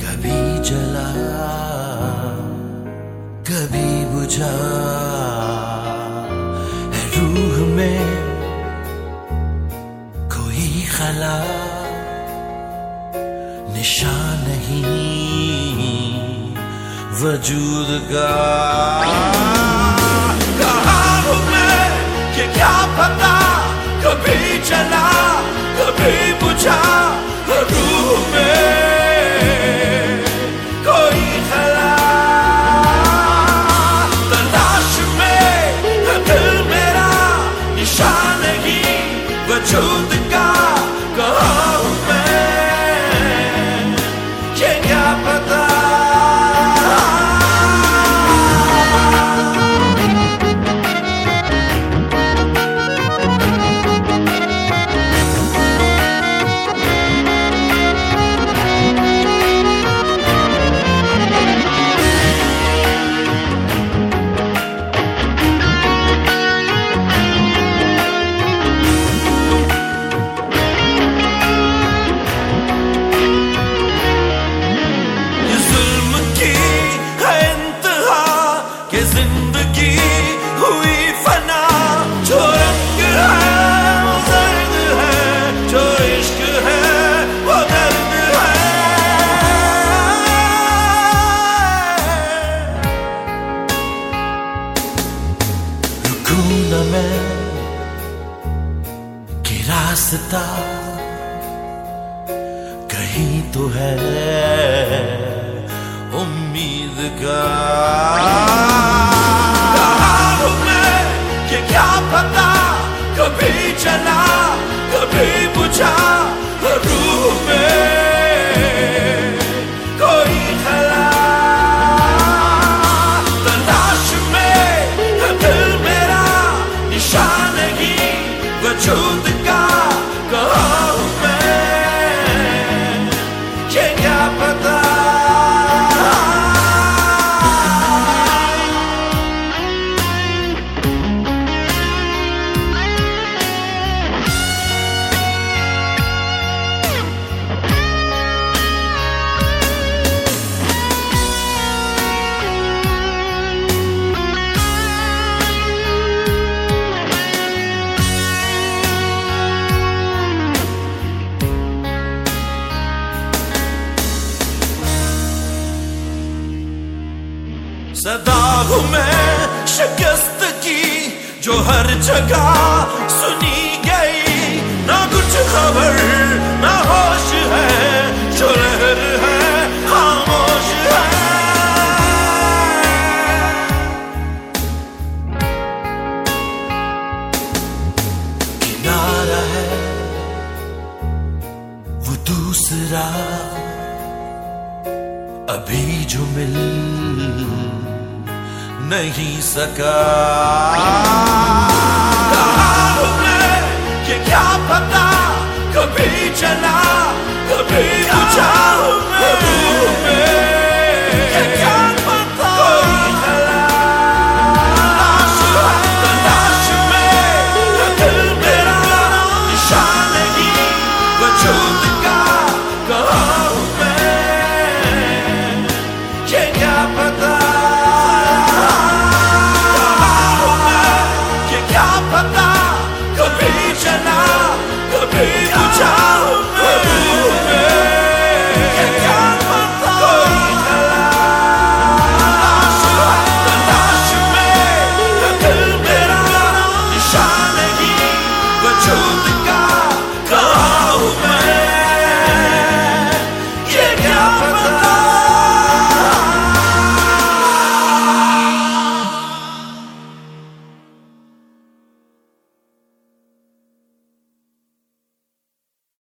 जला कभी बुझा। है रूह में कोई खला निशान नहीं वजूद का। मैं कि रास्ता कहीं तो है उम्मीद का। ये क्या पता कभी चला, कभी बुझा। सदा हूँ मैं शिकस्त की, जो हर जगह सुनी गई। ना कुछ खबर, ना होश है, जो लहर है, खामोश है। किनारा है, वो दूसरा। अभी जो मिल नहीं सका। कहा क्या पता कभी चला time